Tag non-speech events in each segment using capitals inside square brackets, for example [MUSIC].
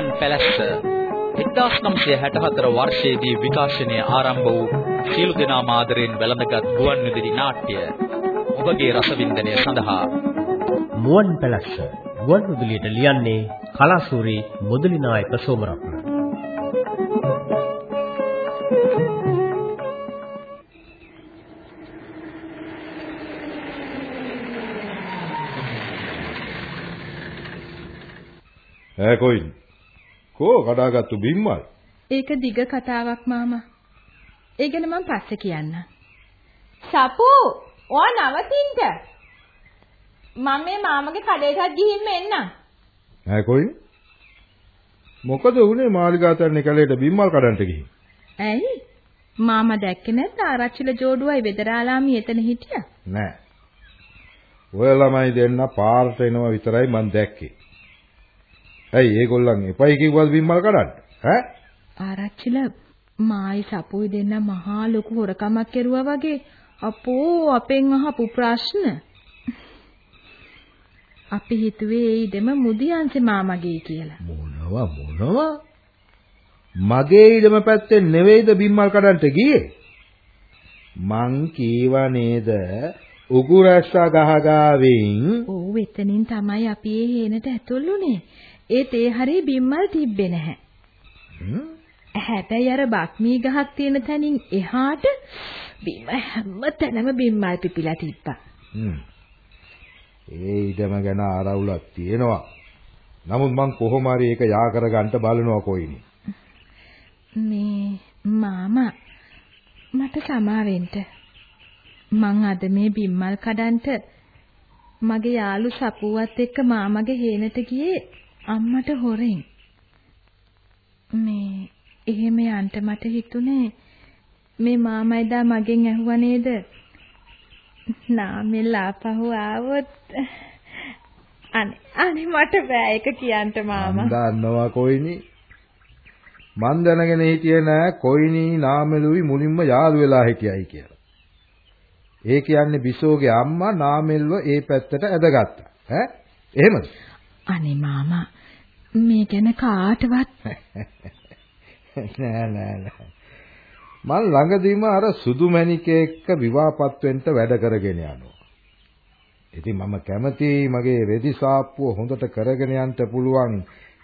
මුවන් පැලැස්ස 1964 වර්ෂයේදී විකාශනය ආරම්භ වූ සියලු දෙනා මාදරෙන් වැළඳගත් ගුවන් විදුලි නාට්‍ය ඔබගේ රසවින්දනය සඳහා මුවන් පැලැස්ස ගුවන් විදුලියට ලියන්නේ කලාසූරි මුදලි නායක සෝමරත්න ඈ කොයින්? කෝ කඩාගත්තු බිම්මල්. ඒක දිග කතාවක් මාමා. ඒ ගැන මම පස්සේ කියන්නම්. සපු, ඔයා නවතින්න. මම මේ මාමගේ කඩේටත් ගිහින් එන්නම්. ඈ කොයින්? මොකද උනේ මාලිගාතරනේ කැලේට බිම්මල් කඩන්ට ගිහින්? ඇයි? මාමා දැක්කේ නැද්ද ආරච්චිල ජෝඩුවයි වෙදරාලාමි එතන හිටියා? නෑ. ඔය ළමයි දෙන්න පාරට එනවා විතරයි මං දැක්කේ. ඇයි ඒගොල්ලන් එපයි කිව්වද බිම්මල් කඩන්න? ඈ? ආරච්චිල මායි සපුයි දෙන්න මහා ලොකු හොරකමක් කෙරුවා වගේ අපෝ අපෙන් අහපු ප්‍රශ්න. අපි හිතුවේ ඒ ඉඩම මුදියන්සේ මාමගේ කියලා. මොනවා මොනවා? මගේ ඉඩම පැත්තෙන් නෙවෙයිද බිම්මල් කඩන්ට ගියේ? මං කීවා නේද උගුරස්ස ගහගාවෙන් ඔව් එතනින් තමයි අපි ඒ හේනට ඇතුළුනේ. ඒ හරිය බිම්මල් තිබ්බේ නැහැ. හැබැයි අර බක්මී ගහක් තියෙන තැනින් එහාට බිම හැම තැනම බිම්මල් පිපිලා තිබ්බා. ඒ ඊටම ගැන ආරවුලක් තියෙනවා. නමුත් මං කොහොම හරි ඒක යා කරගන්න බලනවා කොයිනේ. මේ මාමා මට සමාවෙන්න. මං අද මේ බිම්මල් කඩන්ට මගේ යාළු සපුවත් එක්ක මාමගේ හේනට ගියේ අම්මට හොරෙන්. මේ එහෙම යන්න මට හිතුනේ මේ මාමා එදා මගෙන් ඇහුවා නේද? නාමෙල් ආපහු ආවොත් අනේ අනේ මට බෑ ඒක කියන්න මාමා. මම දන්නවා කොයිනි. මන් දැනගෙන හිටියේ නෑ කොයිනි නාමෙලුයි මුලින්ම යාළු වෙලා හිටියයි කියලා. ඒ කියන්නේ බිසෝගේ අම්මා නාමෙල්ව ඒ පැත්තට ඇදගත්තා. ඈ එහෙමද? අනේ මාමා මේ ගැන කාටවත් [LAUGHS] නෑ නෑ නෑ. මං ළඟදීම අර සුදු මැණිකේ එක්ක විවාහපත් වෙන්න වැඩ කරගෙන යනවා. ඉතින් මම කැමතියි මගේ රෙදි සාප්පුව හොඳට කරගෙන යන්න පුළුවන්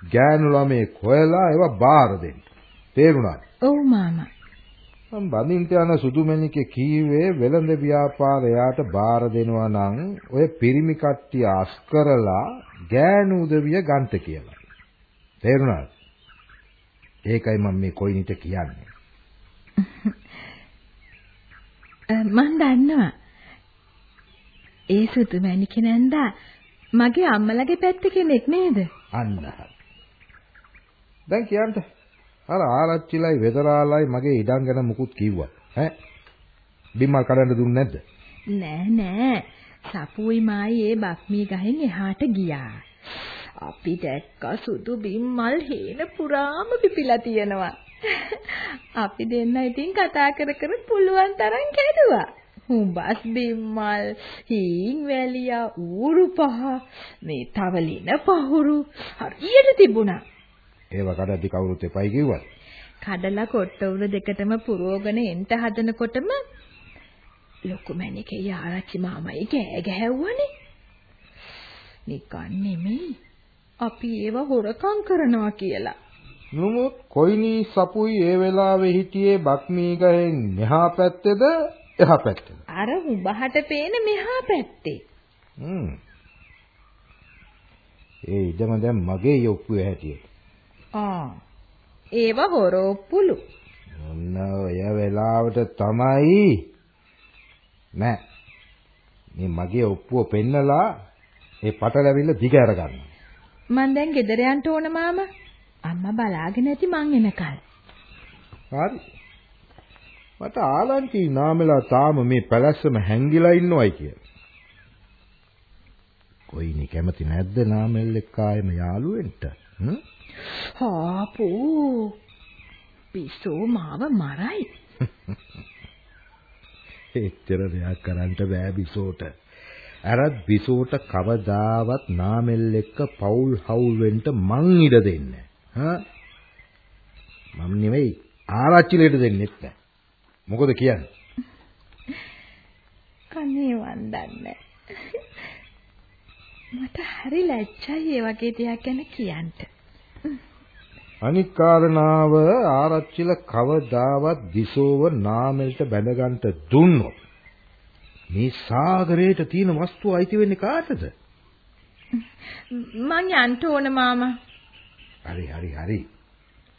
ගෑනු ළමේ කොයලා ඒවා බාර දෙන්න. තේරුණාද? ඔව් මාමා. මම බඳින්ට යන සුදු මැණිකේ කීවේ වෙළඳ ව්‍යාපාරයට බාර දෙනවා නම් ඔය පිරිමි කට්ටිය අස් කරලා ගෑනු උදවිය ගන්ට කියලා. තේරුණාද? ඒකයි මම මේ කොයිනිට කියන්නේ. [LAUGHS] මන් දන්නවා. ඒ සුදු මැණිකේ නැන්දා මගේ අම්මලගේ පැත්තේ කෙනෙක් නේද? අන්න දැන් කියන්න. අර ආරච්චිලයි වෙදරාලයි මගේ ඉඩම් ගැන මුකුත් කිව්වා. ඈ? බිම්මල් කඩන්න දුන්නේ නැද්ද? නෑ නෑ. සපුයි මායි ඒ බක්මී ගහෙන් එහාට ගියා. අපි දැක්ක සුදු බිම්මල් හේන පුරාම පිපිලා තියෙනවා. අපි දෙන්න ඉතින් කතා කර කර පුළුවන් තරම් කැඩුවා. හුඹස් බිම්මල්, හීන් වැලියා, ඌරු පහ, මේ තවලින පහුරු හරියට තිබුණා. ඒව කඩද්දි කවුරුත් එපයි කිව්වද? කඩලා කොට්ටවුර දෙකටම පුරවගෙන එන්ට හදනකොටම ලොකු මැණිකේ ආරච්චි මාමයි කෑ ගැහැව්වනේ. නිකන් නෙමෙයි. අපි ඒව හොරකම් කරනවා කියලා. නමුත් කොයිනි සපුයි ඒ වෙලාවේ හිටියේ බක්මී ගහෙන් මෙහා පැත්තේද එහා පැත්තේද? අර උඹහට පේන මෙහා පැත්තේ. හ්ම්. ඒ ඉඩම දැන් මගේ යොක්කුවේ හැටියට. ආ. ඒව හොරොප්පුලු. ඔන්න ඔය වෙලාවට තමයි නෑ. මේ මගේ ඔප්පුව පෙන්නලා ඒ පටලැවිල්ල දිග අරගන්න. මං දැන් ගෙදර යන්න ඕන මාමා. අම්මා බලාගෙන ඇති මං එනකල්. හරි. මට ආලන්ටි නාමලා තාම මේ පැලැස්සම හැංගිලා ඉන්නවයි කියලා. කොයිනි කැමති නැද්ද නාමෙල් එක්ක ආයෙම යාළු වෙන්න? හ්ම්? හාපෝ. පිස්සෝ මාව මරයි. [LAUGHS] එච්චර දෙයක් කරන්න බෑ බිසෝට. අරත් බිසෝට කවදාවත් නාමෙල් එක්ක පෞල් හවුල් වෙන්න මං ඉඩ දෙන්නේ හා මම නෙවෙයි ආරච්චිලට දෙන්නෙත් නැහැ. මොකද කියන්නේ? අනේ වන්දන්නේ. මට හරි ලැජ්ජයි ඒ වගේ දෙයක් ගැන කියන්න. අනික් කාරණාව ආරච්චිල කවදාවත් දිසෝව නාමෙල්ට බැඳගන්න දුන්නොත් මේ සාගරයට තියෙන වස්තුව අයිති වෙන්නේ කාටද? මං යන්න ඕන මාමා. හරි හරි හරි.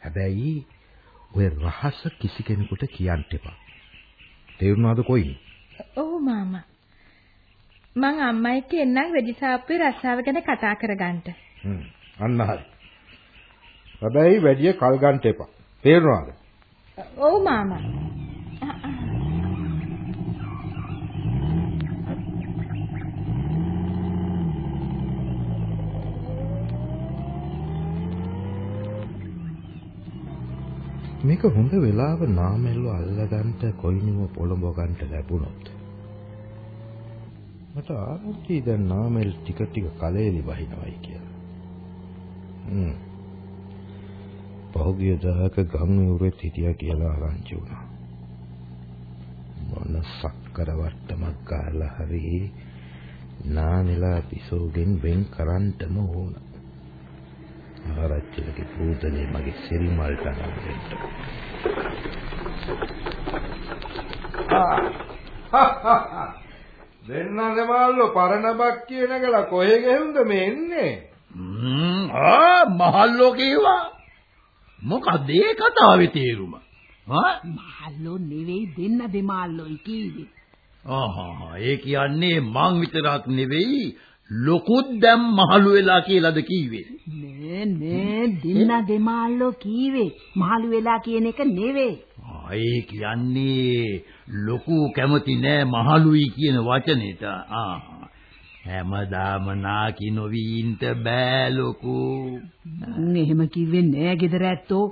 හැබැයි ඔය රහස කිසි කෙනෙකුට කියන්න එපා. තේරුණාද කොයින්? ඔව් මාමා. මං අම්මා එක්ක එන්නම් වෙඩිසාප්පුවේ රස්සාව ගැන කතා කරගන්න. හ්ම් අන්න හරි. හැබැයි වැඩි කල් ගන්න එපා. තේරුණාද? ඔව් මාමා. මේක හොඳ වෙලාව නාමෙල්ව අල්ලගන්න කොයිනුව පොළඹ ගන්න ලැබුණොත් මට ආරංචි දැන් නාමෙල් ටික ටික කලෙලි වහිනවයි කියලා. හ්ම්. පහුගිය දහක ගම් යුරෙත් හිටියා කියලා ආරංචි වුණා. මොන සක්කර වට්ටමක් ගාලා හරි නානෙලා පිසෝගෙන් වෙන් කරන්නම ඕන. ආරච්චිලගේ පුතලේ මගේ සිරිමල්ට නම්බෙන්න. දෙන්නගේ මාල්ලෝ පරණ බක් කියනකලා කොහෙ ගෙහුන්ද මේ එන්නේ? ආ මහල්ලෝ කිව්වා මොකද ඒ කතාවේ තේරුම. ආ මහල්ලෝ නෙවෙයි දෙන්න දෙමාල්ලෝයි කීවේ ආහා ඒ කියන්නේ මං විතරක් නෙවෙයි ලොකුත් දැන් මහලු වෙලා කියලාද කිව්වේ නෑ නෑ දෙන්න දෙමාල්ලෝ කීවේ. මහලු වෙලා කියන එක නෙවෙයි. ආ ඒ කියන්නේ ලොකු කැමති නෑ මහලුයි කියන වචනෙට. ආ හැමදාම නාකි නොවීන්ට බෑ ලොකු මං එහෙම කිව්වේ නෑ ගෙදර ඇත්තෝ.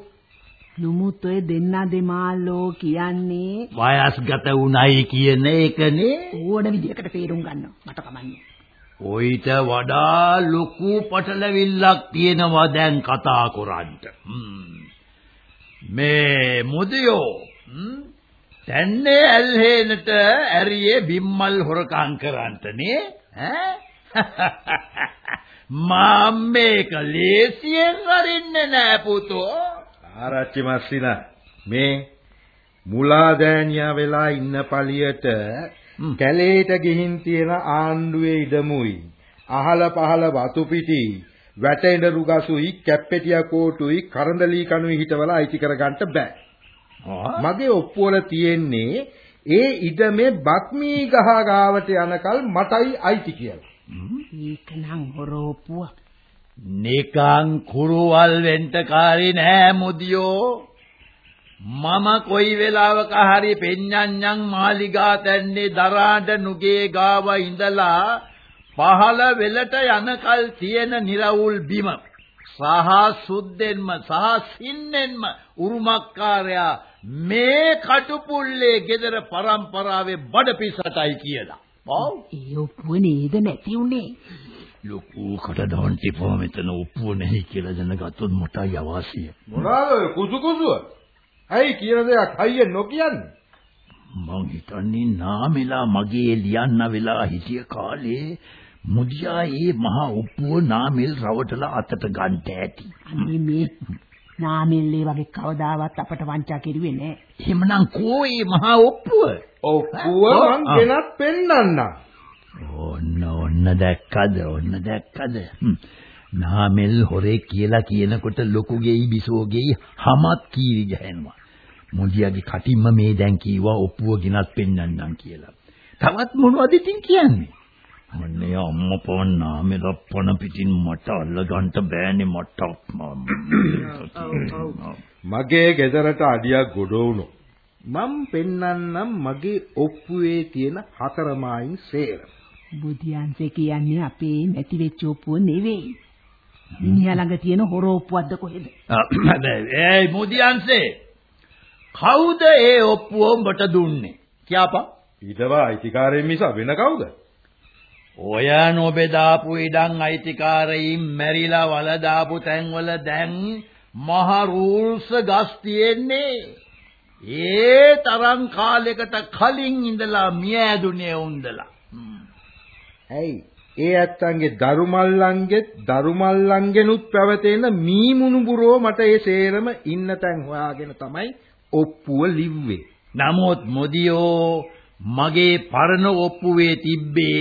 නුමුත් ඔය දෙන්න දෙමාල්ලෝ කියන්නේ වයස්ගත උණයි කියන එකනේ. ඕන විදිහකට තේරුම් ගන්නවා. මට කමන්නේ. ඔయిత වඩා ලොකු පටලවිල්ලක් තියෙනවා දැන් කතා කරන්න. මේ මුදියෝ දැන්නේ ඇල්හේනට ඇරියේ බිම්මල් හොරකම් කරන්ටනේ ඈ? [LAUGHS] මම මේක ලේසියෙන් අරින්නේ නෑ පුතෝ. ආරච්චි මස්සිනා මේ මුලාදෑනියා වෙලා ඉන්න පළියට කැලේට ගිහින් තියෙන ආණ්ඩුවේ ඉඩමුයි. අහල පහල වතු පිටි වැටෙඬ රුගසුයි කැප්පෙටියා කෝටුයි කරඳලී කණුයි හිටවලා අයිති කරගන්න බෑ. මගේ ඔප්පුවල තියෙන්නේ ඒ ඉඩමේ බක්මී ගහ ගාවට යනකල් මටයි අයිති කියලා. ඒක නම් හොරෝපුව නිකං කුරුවල් වෙන්න කාරි නෑ මුදියෝ. මම කොයි වෙලාවක හරි පෙඤ්ඤඤ්ඤං මාලිගා තැන්නේ දරාඩ නුගේ ගාව ඉඳලා පහළ වෙලට යනකල් තියෙන නිරවුල් බිම. සහ සුද්දෙන්ම සහ සින්නෙන්ම උරුමක්කාරයා මේ කටුපුල්ලේ gedara පරම්පරාවේ බඩපිසටයි කියලා. ඔව්. ඒ ඔප්පුව නේද නැති උනේ ලොකු කටදොන් ටිපෝ මෙතන ඔප්පුව නැහැ කියලා දැනගත්තොත් මොටයි අවාසිය. මොනවාද කුසු කුසුව? ඇයි කියන දෙයක් හයියෙන් නොකියන්නේ? මං හිතන්නේ නාමෙලා මගේ ලියන්න වෙලා හිටිය කාලේ මුදියා ඒ මහා ඔප්පුව නාමෙල් රවටලා අතට ගන්න ඇති. අනේ මේ නාමෙල්ලේ වගේ කවදාවත් අපට වංචා කෙරුවේ නෑ. එහෙමනම් කෝ ඒ මහා ඔප්පුව? ඔප්පුව මං ගෙනත් පෙන්නන්නම්. ඔන්න ඔන්න දැක්කද? ඔන්න දැක්කද. නාමෙල් හොරේ කියලා කියනකොට ලොකුගෙයි බිසෝගෙයි හමත් කීරි ගහනවා. මුදියාගේ කටින්ම මේ දැන් කීවා ඔප්පුව ගෙනත් පෙන්නන්නම් කියලා. තවත් මොනවද ඉතින් කියන්නේ මොන්නේ අම්මා පොන් නාමෙල් පොන පිටින් මට අල්ලගන්න බෑනේ මට මගේ ගෙදරට අඩියක් ගොඩ වුණොත් මම් පෙන්නන්නම් මගේ ඔප්පුවේ තියෙන හතරමායින් සේර. බුදියන්සේ කියන්නේ අපේ නැති වෙච්ච ඔප්පුව නෙවෙයි. මිනිහා ළඟ තියෙන හොරෝප්පුවක්ද කොහෙද? ඒ මුදියන්සේ කවුද ඒ ඔප්පුව උඹට දුන්නේ? කියපන්. ඊටවා අයිතිකාරයෙන් මිස වෙන කවුද? ඔය නොබෙදාපු ඉඩම් අයිතිකාරයින් මැරිලා වල දාපු තැන්වල දැන් මහ රූල්ස් ගස් තියෙන්නේ ඒ තරම් කාලයකට කලින් ඉඳලා මිය ඇදුනේ උන්දලා. ඇයි? ඒ ඇත්තන්ගේ දරුමල්ලන්ගෙත් දරුමල්ලන්ගෙනුත් පැවතෙන මීමුණුබුරෝ මට ඒ සේරම ඉන්න තැන් හොයාගෙන තමයි ඔප්පුව ලිව්වේ. නමුත් මොදියෝ මගේ පරණ ඔප්පුවේ තිබ්බේ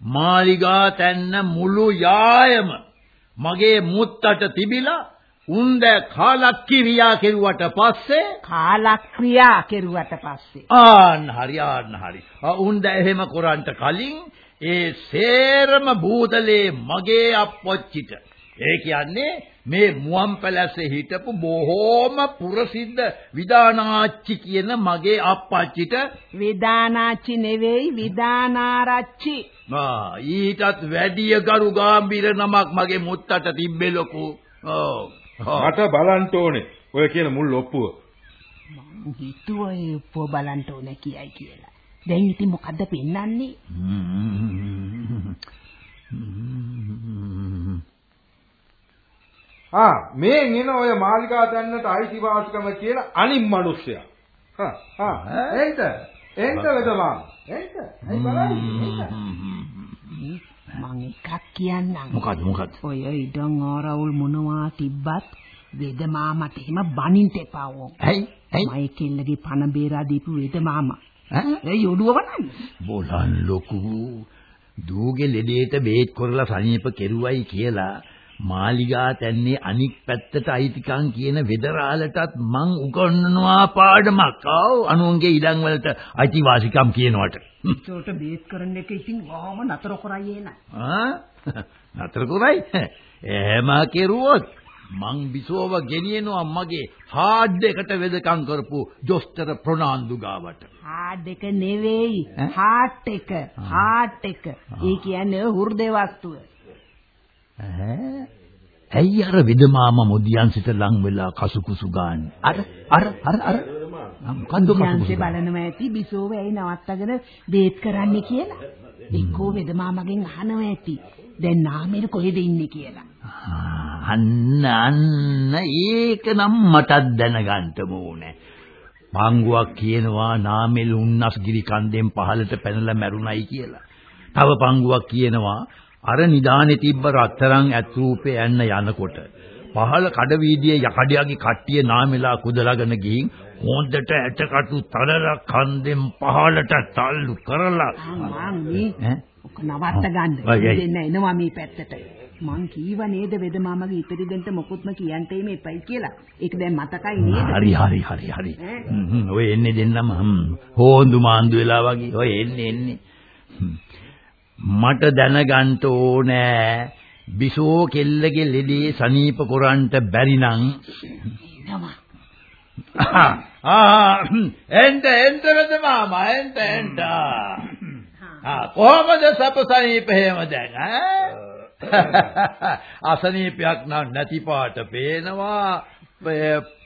මාලිගා තැන්න මුළු යායම මගේ මුත්තට තිබිලා උන්ද කාලක්‍රියා කෙරුවට පස්සේ කාලක්‍රියා කෙරුවට පස්සේ ආන්න හරි ආන්න හරි. උන්ද එහෙම කරන්ට කලින් ඒ සේරම බූදලේ මගේ අප්පොච්චිට. ඒ කියන්නේ මේ මුවන් පැලැස්සේ හිටපු බොහෝම පුරසිද්ධ විදානාච්චි කියන මගේ අප්පච්චිට විදානාච්චි නෙවෙයි විදානාරච්චි. ආ ඊටත් වැඩිය ගරු ගාම්භීර නමක් මගේ මුත්තට තිබ්බේ ලොකු. ඔව්. මට බලන්න ඕනේ. ඔය කියන මුල් ඔප්පුව. මං හිතුවා ඒ උපෝ බලන්න ඕනේ කියයි කියලා. දැන් ඉතින් මොකද්ද පෙන්වන්නේ? ආ මේ එන ඔය මාලිකා තැන්නට අයිතිවාසිකම කියලා අනිත් මිනිස්සයා. හා හා එන්ට එන්ට වෙදමා. එන්ට. ඇයි බලන්නේ? මං එකක් කියන්නම්. මොකද්ද මොකද්ද? ඔය ඉඩම් ආරවුල් මොනවා තිබ්බත් වෙද මාමට එහෙම බනින්න එපා වෝ. ඇයි? ඇයි? මයි කෙල්ලගේ පණ බේරා දීපු වෙද මාමා. ඈ? ඒ යොඩුව බලන්න. බෝලන් ලොකු දූගේ ලෙඩේට බේත් කරලා සනීප කෙරුවයි කියලා මාලිගා තැන්නේ අනික් පැත්තට අයිතිකම් කියන වෙදරාලටත් මං උගන්වනවා පාඩමක්. ආව් අනුන්ගේ ඉඩම් වලට අයිතිවාසිකම් කියනවට. ඒකට බේස් කරන එක ඉතින් වහම නතර කරයි එන. ආ නතර කරයි? එහෙම කෙරුවොත් මං බිසෝව ගෙනියනවා මගේ හાર્ඩ් එකට වෙදකම් කරපු ජොස්තර ප්‍රනාන්දු ගාවට. හાર્ඩ් එක නෙවෙයි, හાર્ට් එක, හાર્ට් එක. ඒ කියන්නේ හෘද වස්තුව. ඇයි අර විදමාම මොදියන් සිට ලං වෙලා කසුකුසු ගාන්නේ අර අර අර අර මොකන්ද කසුකුසු බලනවා ඇති බිසෝව ඇයි නවත්තගෙන බේත් කරන්නේ කියලා. එක්කෝ වෙදමාමගෙන් අහනවා ඇති. දැන් නාමෙර කොහෙද ඉන්නේ කියලා. අන්න අන්න ඒක නම් මටත් දැනගන්න ඕනේ පංගුවක් කියනවා නාමෙල් උන්නස්ගිරි කන්දෙන් පහළට පැනලා මැරුණයි කියලා. තව පංගුවක් කියනවා අර නිදානේ තිබ්බ රත්තරන් ඇත්රූපේ යන්න යනකොට පහළ කඩ වීදියේ යකඩියාගේ කට්ටිය නාමෙලා කුදලාගෙන ගිහින් හොඳට ඇටකටු තරර කන්දෙන් පහළට තල්ලු කරලා මං මේ ඔක නවත්ත ගන්න. දෙන්න එනවා මේ පැත්තට. මං කීව නේද වෙදමාමගේ ඉතිරි දෙන්න මොකුත්ම කියන්න එමේ එපයි කියලා. ඒක දැන් මතකයි නේද? හරි හරි හරි හරි. ඔය එන්නේ දෙන්නම හෝන්දු මාන්දු වෙලා වගේ. ඔය එන්නේ එන්නේ. මට දැනගන්න ඕනේ. බිසෝ කෙල්ලගේ ලෙඩේ සනීප කරන්ට බැරි නම්. ආ එන්ට එන්ට වෙද මාමා එන්ට එන්ට. ආ කොහමද සප සනීප හේම දැන් ඈ? [LAUGHS] අසනීපයක් නම් නැති පාට පේනවා.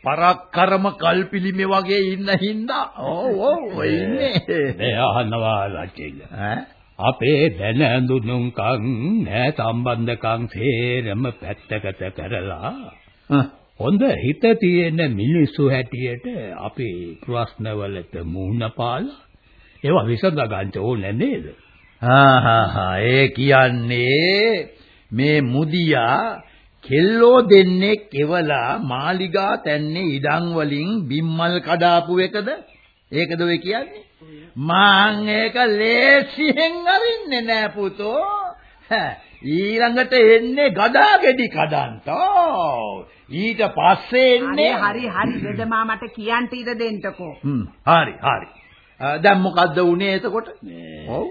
පරක්කරම කල්පිලිමේ වගේ ඉන්න හින්දා. ඔව් ඔව් ඉන්නේ. මේ අහනවා ලකිල. ඈ අපේ දැන ඇඳුනුම්කම් නෑ සම්බන්ධකම් සේරම පැත්තකට කරලා හොඳ හිත තියෙන මිනිස්සු හැටියට අපේ ප්‍රශ්නවලට මුහුණ පාලා ඒවා විසඳ ගන්න ඕනේ නේද? ආහා ඒ කියන්නේ මේ මුදියා කෙල්ලෝ දෙන්නේ කෙවලා මාලිගා තැන්නේ ඉඩම් වලින් බිම්මල් කඩාපු එකද? ඒකද ඔය කියන්නේ මාන් ඒක ලේසියෙන් අරින්නේ නෑ පුතෝ. ඊළඟට එන්නේ ගඩා ගෙඩි කඩන්තෝ ඊට පස්සේ එන්නේ හරි හරි වෙදමාමට කියන්න ඉඩ දෙන්නකෝ. හ්ම් හරි හරි. දැන් මොකද්ද උනේ එතකොට? ඔව්.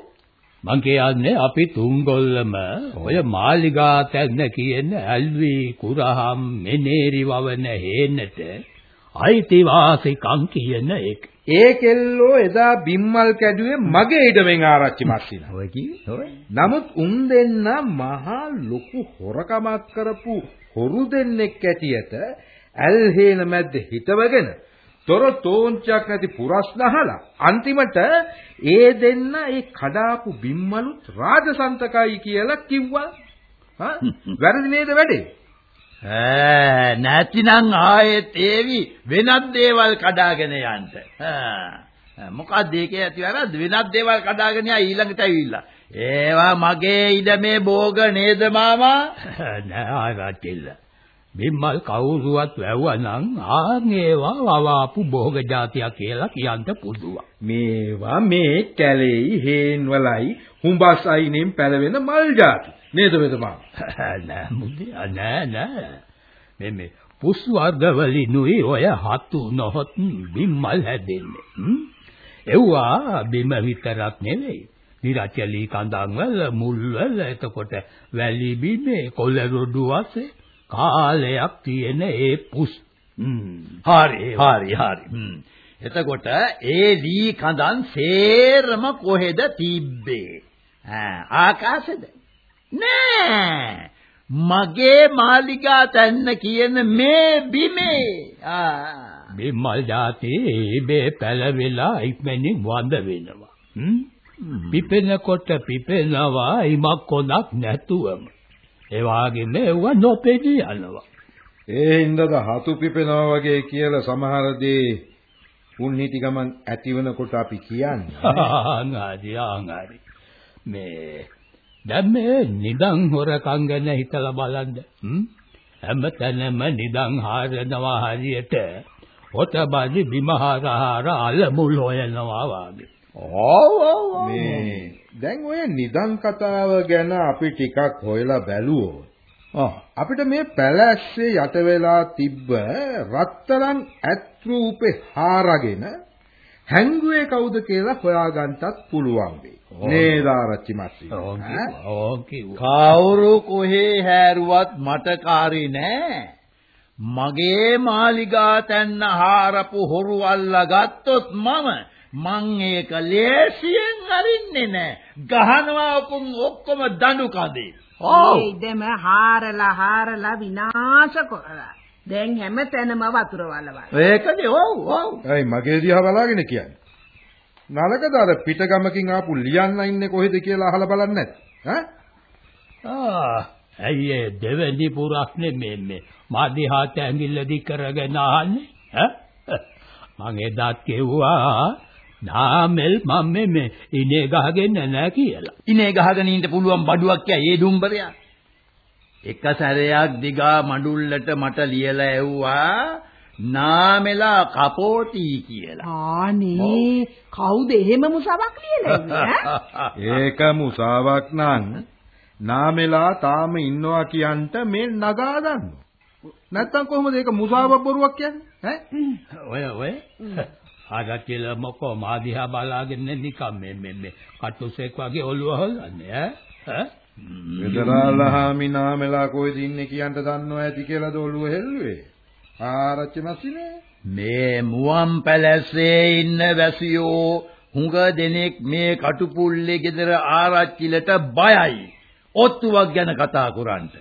මං කියන්නේ අපි තුන්ගොල්ලම ඔය මාලිගා තැන්න කියන ඇල්වි කුරහම් මෙනේරි වවන හේනට අයිතිවාසිකම් කියන එක. ඒ කෙල්ලෝ එදා බිම්මල් කැඩුවේ මගේ ඉඩමෙන් ආරච්චි මස්සිනා. ඔය කිව්වේ නමුත් උන් දෙන්න මහා ලොකු හොරකමක් කරපු හොරු දෙන්නෙක් ඇටියට ඇල්හේන මැද්ද හිටවගෙන තොර තෝංචක් නැති පුරස්න අහලා අන්තිමට ඒ දෙන්න ඒ කඩාපු බිම්මලුත් රාජසන්තකයි කියලා කිව්වා. හා වැරදි නේද වැඩේ? ඈ නැතිනම් ආයෙත් ඒවි වෙනත් දේවල් කඩාගෙන යන්න. මොකක්ද ඒකේ ඇති වැරද්ද වෙනත් දේවල් කඩාගෙන යා ඊළඟට ඇවිල්ලා. ඒවා මගේ ඉඩමේ භෝග නේද මාමා? [LAUGHS] නෑ ආරච්චිල්ල. බිම්මල් කවුරුවත් වැව්වනම් ආන් ඒවා වවාපු භෝග జాතියක් කියලා කියන්න පුළුවන්. මේවා මේ කැලේයි හේන් වලයි හුඹස් අයිනෙන් පැලවෙන මල් ಜಾති. නේද වෙදමා? [LAUGHS] නෑ මුදි නෑ නෑ. මේ මේ පුස් වර්ගවලිනුයි ඔය හතු නොහොත් බිම්මල් හැදෙන්නේ. එව්වා බිම විතරක් නෙවෙයි. නිරචලී කඳන් වල මුල් වල එතකොට වැලි බිමේ කොළ රොඩු වශයෙන් කාලයක් තියෙන ඒ පුස්. හරි හරි හරි. එතකොට ඒ දී කඳන් සේරම කොහෙද තිබ්බේ? ආකාශෙද? නෑ. මගේ මාලිගා තැන්න කියන මේ බිමේ. බිම්මල් જાති මේ පැලවිලා ඉක්මනින් වඳ වෙනවා. පිපෙනකොට පිපෙනවා ඉමක් කොනක් නැතුවම. ඒ වගේම ඒව නොපෙනී යනවා. ඒ හින්දාද හතු පිපෙනවා වගේ කියලා සමහර දේ උන්හිටි ගමන් ඇතිවනකොට අපි කියන්නේ. ආංගාරි ආංගාරි. මේ දැන් මේ නිදන් හොරකම් ගැන හිතලා බලන්න. හැමතැනම නිදන් හාරනවා හරියට ඔතබදි බිමහාරහාර අලමුල් හොයනවා වගේ. ඔව් මේ දැන් ඔය නිදන් කතාව ගැන අපි ටිකක් හොයලා බැලුවොත් අපිට මේ පැලැස්සේ යට වෙලා තිබ්බ රත්තරන් ඇත් රූපේ හාරගෙන හැංගුවේ කවුද කියලා හොයාගන්නත් පුළුවන් වෙයි. නේද ආරච්චි මස්සි? කවුරු කොහේ හැරුවත් මට කාරි නෑ. මගේ මාලිගා තැන්න හාරපු හොරු අල්ලා ගත්තොත් මම මං ඒක ලේසියෙන් අරින්නේ නෑ. ගහනවා උකුන් ඔක්කොම දඬු කඳේ. ඔව්. ඉදම හාරලා හාරලා විනාශ කරලා. දැන් හැම තැනම වතුර වලවල්. ඒකනේ ඔව් ඔව්. ඇයි මගේ දිහා බලාගෙන කියන්නේ? නලකද අර පිටගමකින් ආපු ලියන්න ඉන්නේ කොහෙද කියලා අහලා බලන්නේ නැත්? ආ ඇයි දෙවෙනි පුරස්නේ මේ මේ මාදිහාත ඇඟිල්ල දික් කරගෙන අහන්නේ ඈ මං එදාත් කිව්වා නාමල් මම මේ ඉනේ ගහගෙන නැහැ කියලා. ඉනේ ගහගෙන ඉන්න පුළුවන් බඩුවක් කිය ඒ දුම්බරයා. එක සැරයක් දිගා මඩුල්ලට මට ලියලා ඇව්වා නාමෙලා කපෝටි කියලා. ආනේ කවුද එහෙම මුසාවක් ලියලා [LAUGHS] ඒක මුසාවක් නං නාමෙලා තාම ඉන්නවා කියන්ට මේ නගා ගන්නවා. නැත්තම් කොහොමද ඒක මුසාවක් බොරුවක් කියන්නේ? ඈ? [LAUGHS] ඔය ඔය [LAUGHS] ආගතිල මොකෝ මාදිහා බලාගෙන නිකම් මේ මේ මේ කටුසෙක් වගේ ඔළුව හොල්ලන්නේ ඈ? වෙදරාලහාමි නාමෙලා කොහෙද ඉන්නේ කියන්ට දන්නව ඇති කියලාද ඔළුව හෙල්ලුවේ? ආරච්චි මස්සිනේ. මේ මුවන් පැලැස්සේ ඉන්න වැසියෝ හුඟ දෙනෙක් මේ කටුපුල්ලේ ගෙදර ආරච්චිලට බයයි. ඔත්තුවක් ගැන කතා කරන්නට.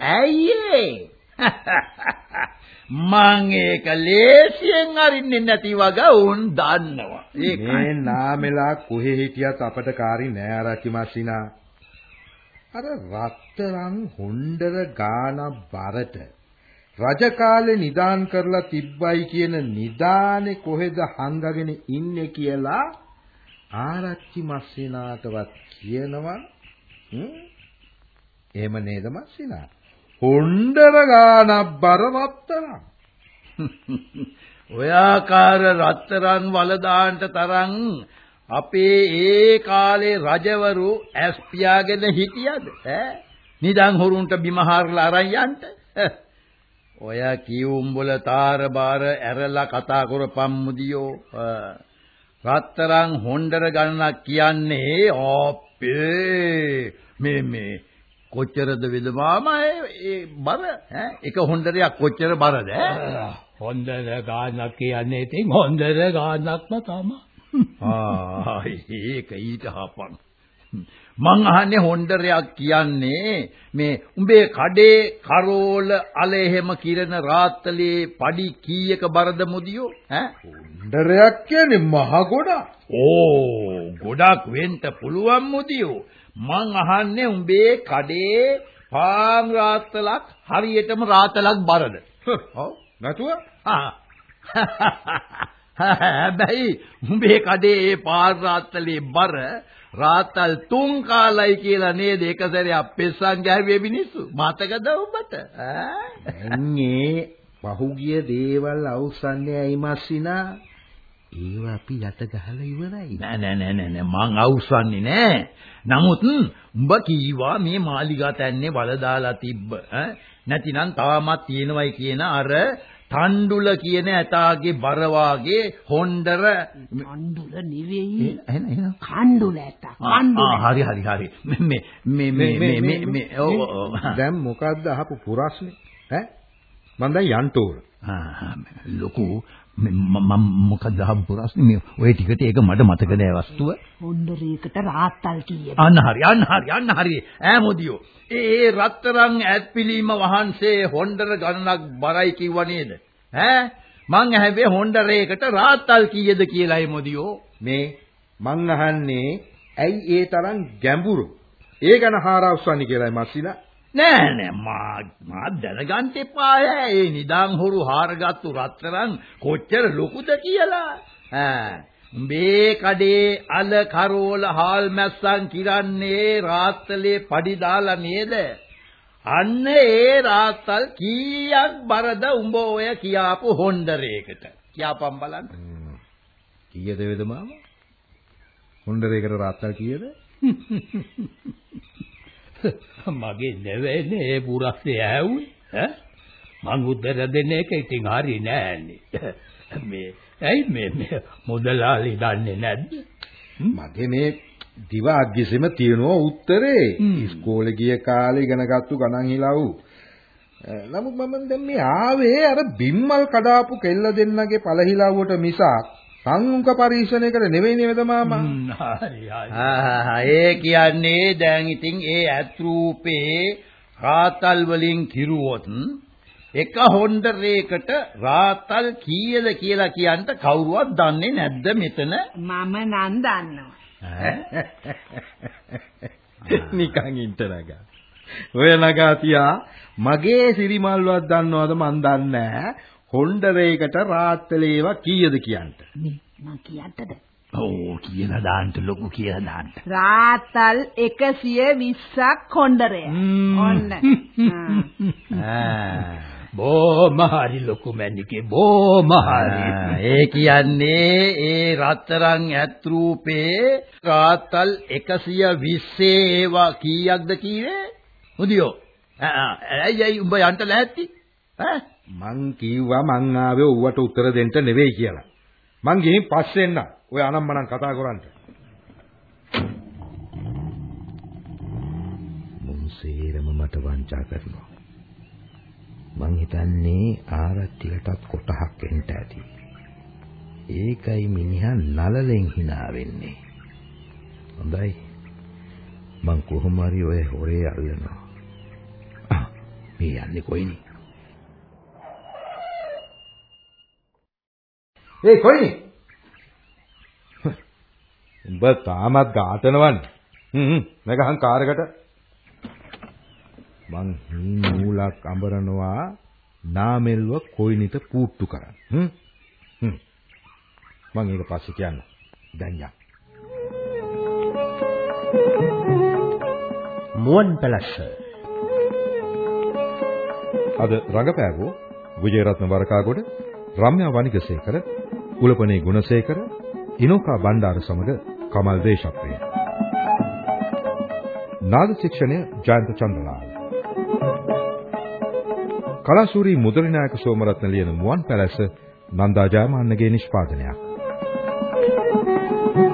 ඇයි [LAUGHS] මං ඒක ලේසියෙන් අරින්නේ නැති වගේ උන් දන්නවා. මේ නාමෙලා කොහෙ හිටියත් අපට කාරි නෑ ආරච්චි මස්සිනා. අර රත්තරන් හොණ්ඩර ගාන බරට රජ කාලේ නිදාන් කරලා තිබ්බයි කියන නිදානේ කොහෙද හංගගෙන ඉන්නේ කියලා ආරච්චි මස්සිනාටවත් කියනවා. එහෙම නේද මස්සිනා? හොණ්ඩර ගාන බර රත්තරන්. [LAUGHS] ඔය ආකාර රත්තරන් වලදාන්ට තරම් අපේ ඒ කාලේ රජවරු ඇස් පියාගෙන හිටියද? ඈ? නිදන් හොරුන්ට බිමහාරලා අරන් යන්න. ඔය කියුම්බල තාර බාර ඇරලා කතා කරපම් මුදියෝ රත්තරන් හොණ්ඩර ගණනක් කියන්නේ අපේ මේ මේ කොච්චරද වෙද මාමා ඒ බර. ඈ. එක හොණ්ඩරයක් කොච්චර බරද? ඈ. හොඳර ගානක් කියන්නේ ඉතින් හොඳර ගානක්ම තමයි. [LAUGHS] ආ ඒක ඊට හපන් මං අහන්නේ හොන්ඩරයක් කියන්නේ මේ උඹේ කඩේ කරෝල අල එහෙම කිරන රාත්තලේ පඩි කීයක බරද මුදියෝ? ඈ? හොන්ඩරයක් කියන්නේ මහ ගොඩක්. ඕ ගොඩක් වෙන්න පුළුවන් මුදියෝ. මං අහන්නේ උඹේ කඩේ පාන් රාත්තලක් හරියටම රාත්තලක් බරද. [LAUGHS] ඔව් නැතුව? [LAUGHS] ආ. හැබැයි උඹේ කඩේ ඒ පාන් රාත්තලේ බර රාත්තල් තුන් කාලයි කියලා නේද එක සැරයක් පෙස්සන් ගැහුවේ මිනිස්සු. මතකද උඹට? ඈ? පහුගිය දේවල් අවසන්නේ ඇයි මස්සිනා? ඒව අපි යට ගහලා ඉවරයි. නෑ නෑ නෑ නෑ මං අවුස්සන්නේ නෑ. නමුත් උඹ කීවා මේ මාලිගා තැන්නේ වල දාලා තිබ්බ. ඈ නැතිනම් තාමත් තියෙනවයි කියන අර තණ්ඩුල කියන ඇතාගේ බර වාගේ හොණ්ඩර කණ්ඩුල නෙවෙයි කණ්ඩුල ඇත්ත කණ්ඩුල ආ හරි හරි හරි. මේ මේ මේ මේ මේ මේ ඔව් ඔව් [LAUGHS] දැන් මොකද්ද අහපු පුරස්නේ? ඈ? මම දැන් යන්න ඕන. ආ ලොකු මම මොකද අහපු ප්‍රශ්නේ? මේ ඔය ටිකට ඒක මට මතක නෑ වස්තුව. හොන්ඩරේකට රාත්තල් කීයද? අන්න හරි අන්න හරි අන්න හරි. ඈ මොදියෝ ඒ රත්තරන් ඇත්පිලීම වහන්සේ හොන්ඩර ගණනක් බරයි කිව්ව නේද? ඈ? මං ඇහැවේ හොන්ඩරේකට රාත්තල් කීයද කියලායි මොදියෝ. මේ මං අහන්නේ ඇයි ඒ තරම් ගැඹුරු? ඒ ගැන හාරවස්සන්නේ කියලායි මස්සිනා. නෑ නෑ. මා මා දැනගන්න එපා ඒ නිදාන් හොරු හාරගත්තු රත්තරන් කොච්චර ලොකුද කියලා. ඈ. මේ කඩේ අල කරෝල හාල් මැස්සන් කිරන්නේ රාත්තලේ පඩි දාලා නේද? අන්න ඒ රාත්තල් කීයක් බරද උඹ ඔය කියාපු හොන්ඩරේකට කියාපම් බලන්න. කීයද වේද මාමා? හොන්ඩරේකට රාත්තල් කීයද? [LAUGHS] [LAUGHS] මගේ නෙවෙයිනේ ඒ පුරස්සේ ඇහුවේ ඈ? මං උත්තර දෙන්න එක ඉතින් හරි නෑනේ. [LAUGHS] මේ ඇයි මේ මේ මොදලාලි දන්නේ නැද්ද? මගේ මේ දිව අග්ගිසෙම තියෙනවා උත්තරේ. ඉස්කෝලේ ගිය කාලේ ඉගෙන ගත්තු ගණන් හිලව්. නමුත් මම දැන් මේ ආවේ අර බිම්මල් කඩාපු කෙල්ල දෙන්නගේ පළහිලව්වට මිසක් සංඋක පරීක්ෂණයකට නෙවෙයි නේද මාමා? හරි හරි ඒ කියන්නේ දැන් ඉතින් ඒ ඇත් රූපේ රාතල් වලින් කිරුවොත් එක හොන්ඩරේකට රාතල් කීයද කියලා කියන්න කවුරුවත් දන්නේ නැද්ද මෙතන මම නම් දන්නවා [LAUGHS] නිකන් ඉන්න නගා. ඔය නගා තියා මගේ සිරිමල්වත් දන්නවද මන් දන්නේ නැහැ. හොන්ඩරේකට රාත්තලේව කීයද කියන්න. මේ මං කියන්නද? ඕ කියලා දාන්න ලොකු කියලා දාන්න. රාත්තල් 120ක් හොන්ඩරය. ඔන්න. [LAUGHS] ආ. බොහොම හරි ලොකු මැනිකේ බොහොම හරි ඒ කියන්නේ ඒ රත්තරන් ඇත් රූපේ රාතල් 120 ඒවා කීයක්ද කීවේ මුදියෝ. ඇයි ඇයි උඹ යන්න නැහැටි ඈ මං කිව්වා මං ආවේ ඌවට උත්තර දෙන්න නෙවෙයි කියලා. මං ගිහින් පස්සේ එන්න. ඔය අනම්මනම් කතා කරන්න. මුන් සේරම මට වංචා කරනවා. මං හිතන්නේ ආරච්චිලටත් කොටහක් එන්න ඇති. ඒකයි මිනිහා නලලෙන් hina වෙන්නේ. හොඳයි. මං කොහොම හරි ඔය හොරේ අල්ලනවා. ආ මේ යන්නේ කොයිනේ? ඒ කොයිනේ? උඹ තාමත් ඝාතනවන්නේ. හ්ම් හ්ම් නැගහන් කාරකට. මං නූලක් අඹරනවා නාමෙල්ව කොයිනිට පූට්ටු කරන්. හ්ම් හ්ම් මං ඒක පස්සේ කියන්න. දැන් යන්න. මුවන් පැලස්ස අද රංගපෑවෝ විජේරත්න වරකාගොඩ රම්‍යා වනිගසේකර කුලපනේ ගුණසේකර, ඉනෝකා බණ්ඩාර සමග කමල් දේශප්‍රිය. නාද ශික්ෂණය ජයන්ත චන්ද්‍රලාල්. කලාසූරි මුදලිනායක සෝමරත්න ලියන මුවන් පැලැස්ස නන්දා ජයමාන්නගේ නිෂ්පාදනයක්. thank you